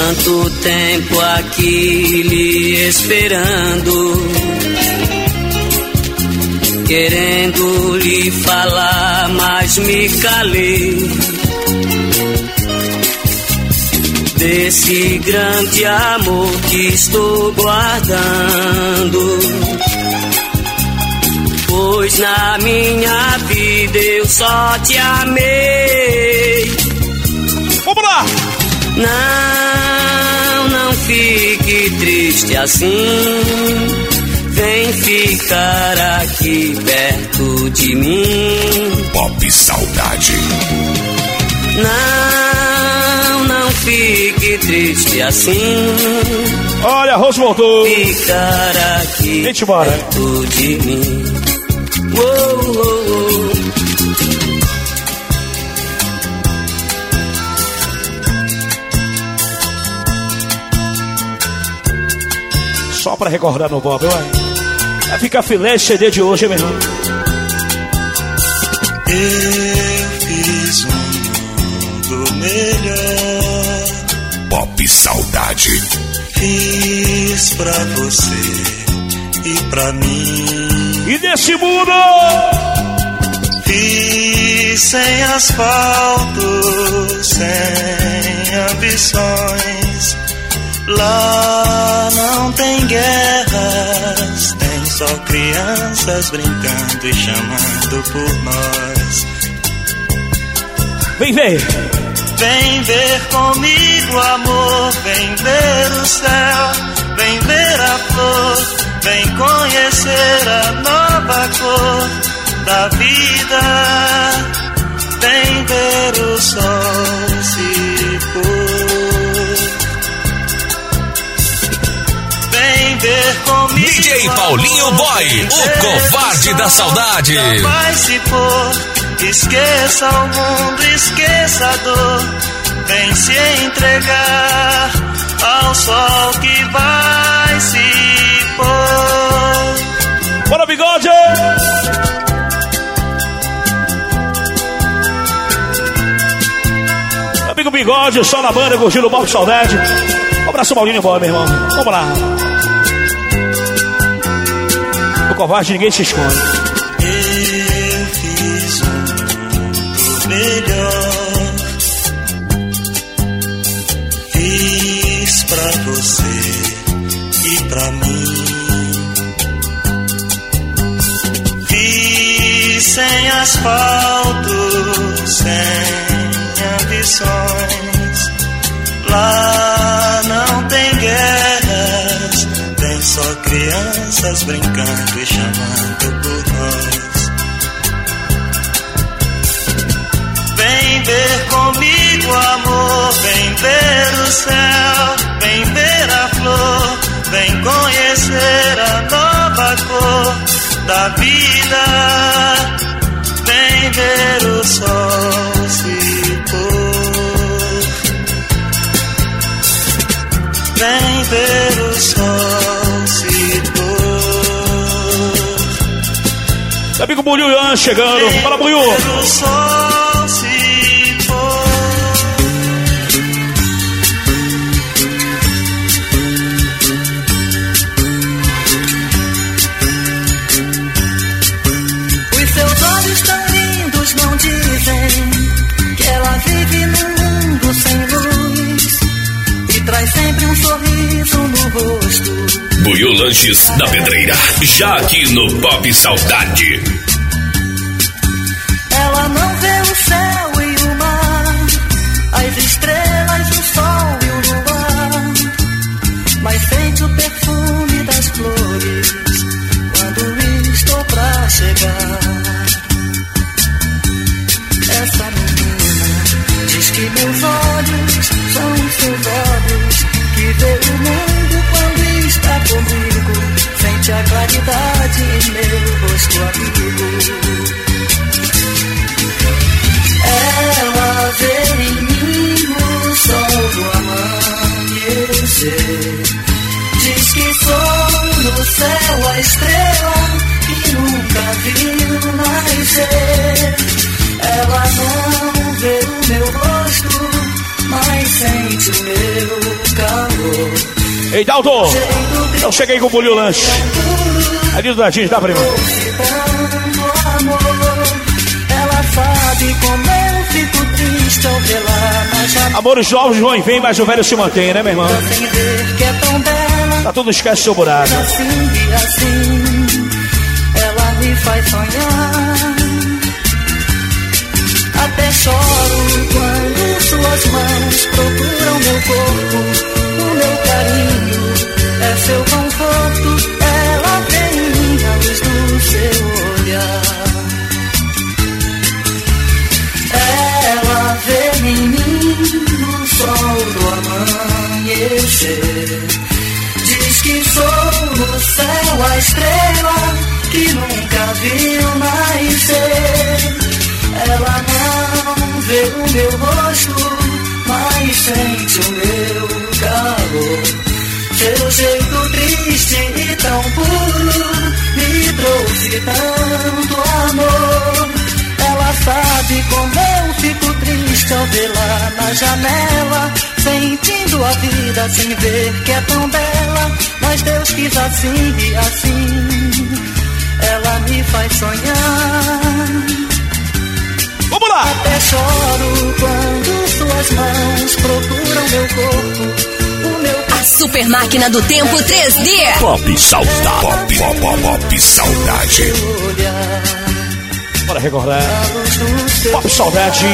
Quanto tempo aqui lhe esperando, querendo lhe falar, mas me calei. Desse grande amor que estou guardando. Pois na minha vida eu só te amei. Vamos lá! Não fique triste assim. Vem ficar aqui perto de mim. Pop Saudade. Não, não fique triste assim. Olha, a Rose voltou. Ficar aqui Gente, bora. perto de mim. Uou, uou, uou. Só pra recordar no Bob, vai. Vai ficar filé esse CD de hoje, meu irmão. Eu fiz um mundo melhor. Pop Saudade. Fiz pra você e pra mim. E nesse mundo, Fiz sem asfalto, sem ambições. Lá não tem guerras, tem só crianças brincando e chamando por nós. vem ver. Vem ver comigo, amor, vem ver o céu, vem ver a flor, vem conhecer a nova cor da vida, vem ver o sol se Vem ver comigo. DJ Paulinho Boy, o covarde da sol saudade. Vai se pôr. Esqueça o mundo, esqueça a dor. Vem se entregar ao sol que vai se pôr. Bora, bigode! Meu Amigo Bigode, só na banda, curtindo o Bob Saudade. Um abraço, Paulinho Boy, meu irmão. Vamos lá. O covarde, ninguém se esconde. Eu fiz mundo melhor. Fiz pra você e pra mim. Fiz sem asfalto, sem ambições. Lá só crianças brincando e chamando por nós. Vem ver comigo, amor, vem ver o céu, vem ver a flor, vem conhecer a nova cor da vida. Vem ver o sol se pôr. Vem ver o sol Meu amigo Ian chegando. Fala, Bulho! Ver o sol se pôr. Os seus olhos tão lindos não dizem que ela vive num mundo sem luz e traz sempre um sorriso no rosto. Buiu Lanches da Pedreira, já aqui no Pop Saudade. Ela não vê o meu rosto, mas sente o meu calor. Ei, Dalton! Eu cheguei com o bolho lanche. Ali do Dadinho, dá pra mim. Ela sabe como eu fico triste ao vê-la janela. Amores novos vão e vêm, mas o velho se mantém, né, meu irmão? É. Tá tudo esquece seu buraco. Assim e assim, ela me faz sonhar. Até choro quando suas mãos procuram meu corpo. O meu carinho é seu conforto. Ela vem em mim a luz do seu olhar. Ela vê em mim o sol do amanhecer. Diz que sou no céu a estrela que nunca viu nascer. Ela não vê o meu rosto, mas sente o meu calor. Seu jeito triste e tão puro me trouxe tanto amor. Ela sabe como eu fico triste ao vê-la na janela, sentindo a vida sem ver que é tão bela. Mas Deus quis assim e assim, ela me faz sonhar. Até choro quando suas mãos procuram meu corpo, o meu A super máquina do tempo 3D. Pop saudade. Pop, pop, pop, pop saudade. Bora recordar. Pop saudade.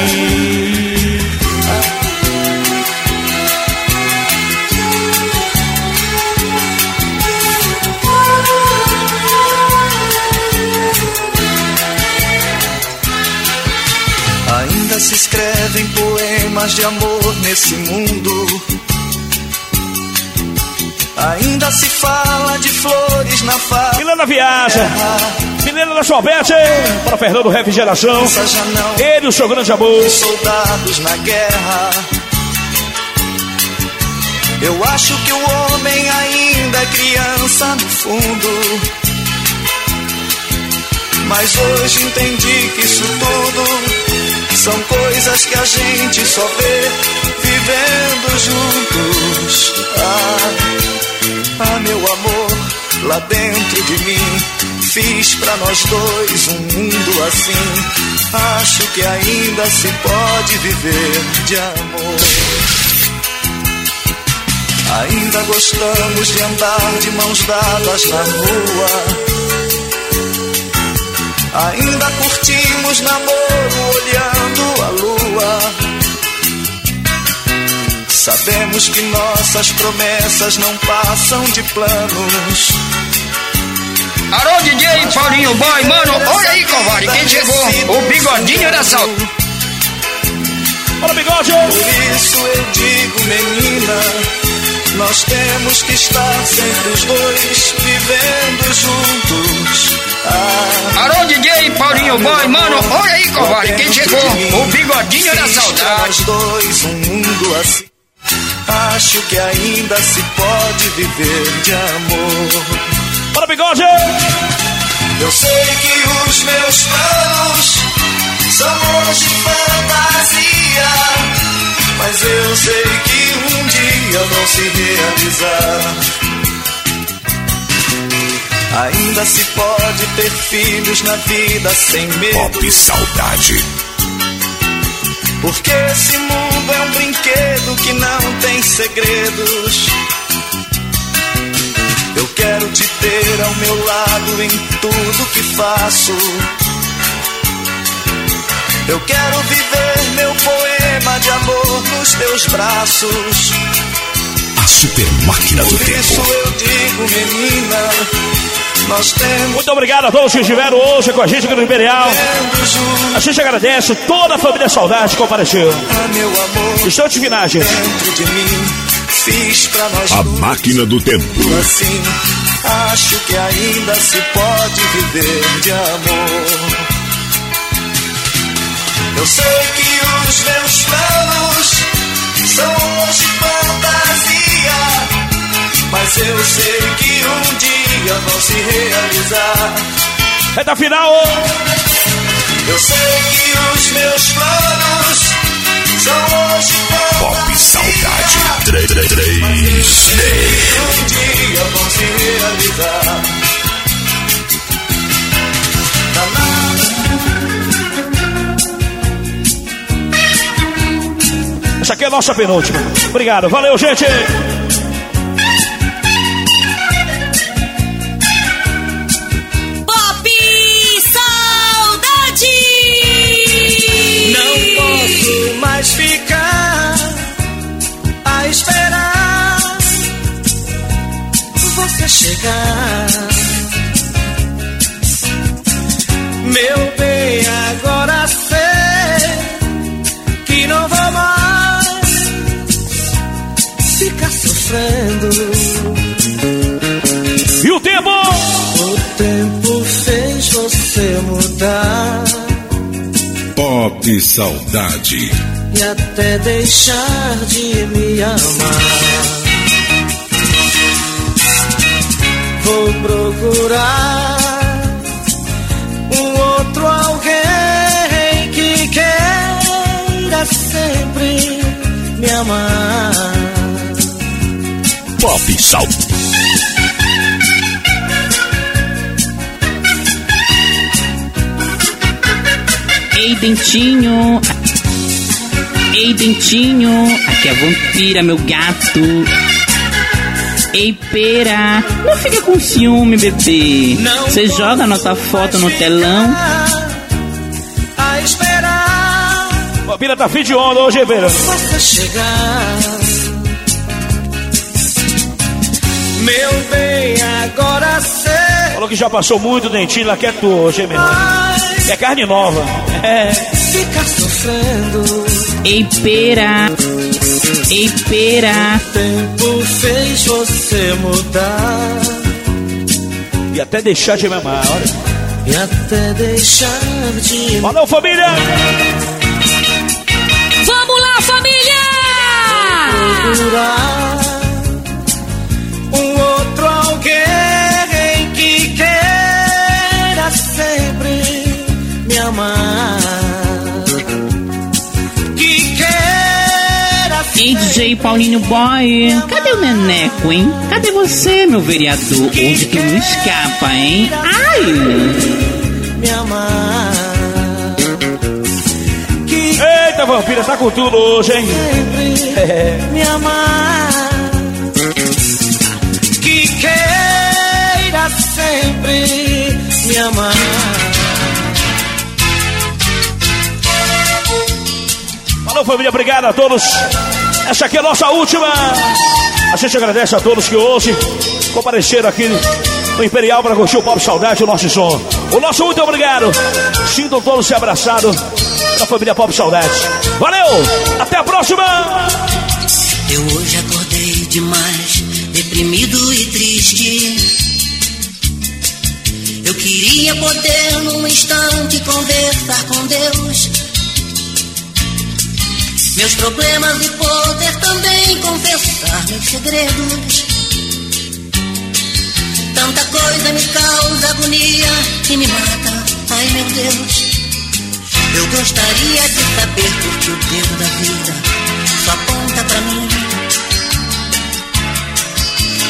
Se escrevem poemas de amor nesse mundo. Ainda se fala de flores na face. Milena viaja. Milena da Chovete. Para Fernando Refrigeração. Ele, o seu grande amor. soldados na guerra. Eu acho que o homem ainda é criança no fundo. Mas hoje entendi que isso tudo são coisas que a gente só vê vivendo juntos. Ah, ah, meu amor, lá dentro de mim fiz pra nós dois um mundo assim. Acho que ainda se pode viver de amor. Ainda gostamos de andar de mãos dadas na rua. Ainda curtimos namoro olhando a lua. Sabemos que nossas promessas não passam de planos. Alô, DJ Paulinho Boy, mano, olha aí, covarde, quem chegou? O bigodinho da sal. Bora, bigode. Por isso eu digo, menina, nós temos que estar sempre os dois vivendo juntos. Alô, DJ Paulinho Boy, mano, olha aí, covarde, quem chegou? O bigodinho da saudade. nós dois um mundo assim. Acho que ainda se pode viver de amor. Bora, bigode. Eu sei que os meus planos são hoje fantasia, mas eu sei que um dia vão se realizar. Ainda se pode ter filhos na vida sem medo. Pop saudade. Porque esse mundo é um brinquedo que não tem segredos. Eu quero te ter ao meu lado em tudo que faço. Eu quero viver meu poema de amor nos teus braços. A super máquina do Por isso tempo. eu digo, menina, Muito obrigado a todos que estiveram hoje com a gente aqui no Imperial. A gente agradece toda a família Saudade que compareceu. gente. dentro de nós A máquina do tempo. assim. Acho que ainda se pode viver de amor. Eu sei que os meus planos são hoje fantasia, mas eu sei que um dia vão se realizar. É da final! Eu sei que os meus planos são hoje. Pop Saudade 3 Um dia vão se realizar. Essa aqui é a nossa penúltima. Obrigado, valeu, gente! Mais ficar a esperar você chegar. Meu bem, agora sei Pop Saudade. e até deixar de me amar. Vou procurar um outro alguém que queira sempre me amar. Pop Saudade. Ei, Dentinho. Ei, Dentinho. Aqui é a vampira, meu gato. Ei, pera. Não fica com ciúme, bebê. Você joga nossa foto no telão. A esperar A Pira tá fim de onda hoje, você chegar. Meu bem, agora. Falou que já passou muito dentinho, lá quer tu meu irmão? É carne nova. É. Ficar sofrendo. Ei, pera. Ei, pera. O tempo fez você mudar. E até deixar de me amar, olha. E até deixar de Valeu, família! Vamos lá, família! procurar amar. Que queira Ei, DJ Paulinho Boy. Cadê o Neneco, hein? Cadê você, meu vereador? Hoje tu não escapa, hein? Ai! me amar. Que Eita, vampira, tá com tudo hoje, hein? É. me amar. Que queira sempre me amar. Valeu, família, obrigado a todos. Essa aqui é a nossa última. A gente agradece a todos que hoje compareceram aqui no Imperial para curtir o Pop Saudade, o nosso som. O nosso muito obrigado. Sintam todos se abraçados da família Pop Saudade. Valeu! Até a próxima! Eu hoje acordei demais, deprimido e triste. Eu queria poder num instante conversar com Deus. Meus problemas e poder também confessar meus segredos. Tanta coisa me causa agonia e me mata, ai meu Deus. Eu gostaria de saber por que o dedo da vida só aponta pra mim.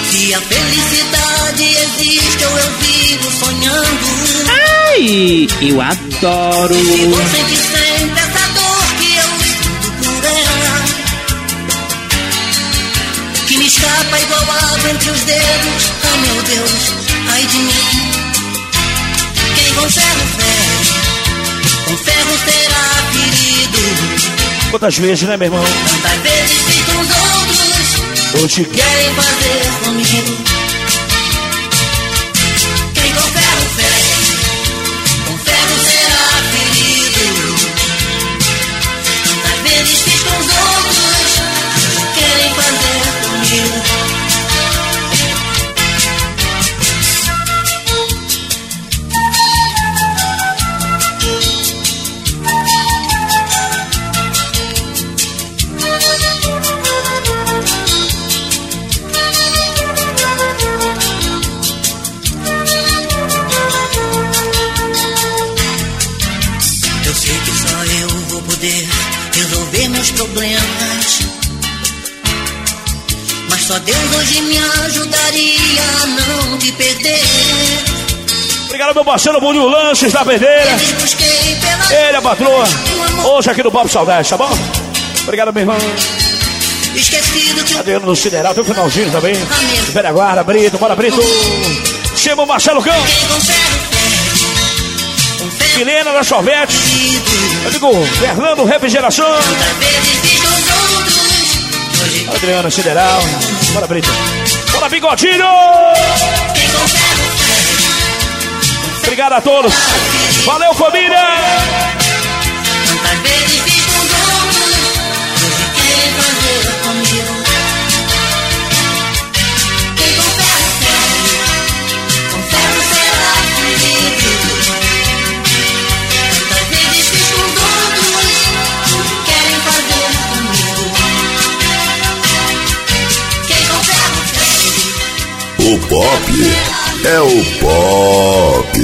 Se a felicidade existe ou eu vivo sonhando. Ai! Eu adoro! Se vou sentir me escapa igual água entre os dedos. Ai meu Deus, ai de mim. Quem com ferro fere, com ferro será ferido. Quantas vezes, né, meu irmão? Tantas vezes ficam os outros Hoje querem fazer comigo. Hoje me ajudaria a não te perder. Obrigado, meu parceiro Boninho Lanches da Verdeira. Ele, a patroa. Hoje aqui no Bob Saudade, tá bom? Obrigado, meu irmão. Esquecido que Adriano no Sideral, tem o finalzinho também. Velha Guarda, Brito, bora Brito. Chama o Marcelo Cão. Milena da Chovete. Amigo Fernando Refrigeração. Adriano Sideral. Bora Brito. Bora Bigodinho. Obrigado a todos. Valeu, família. Pop é o pop.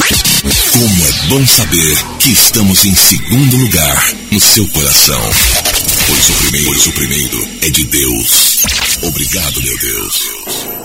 Como é bom saber que estamos em segundo lugar no seu coração. Pois o primeiro, pois o primeiro é de Deus. Obrigado, meu Deus.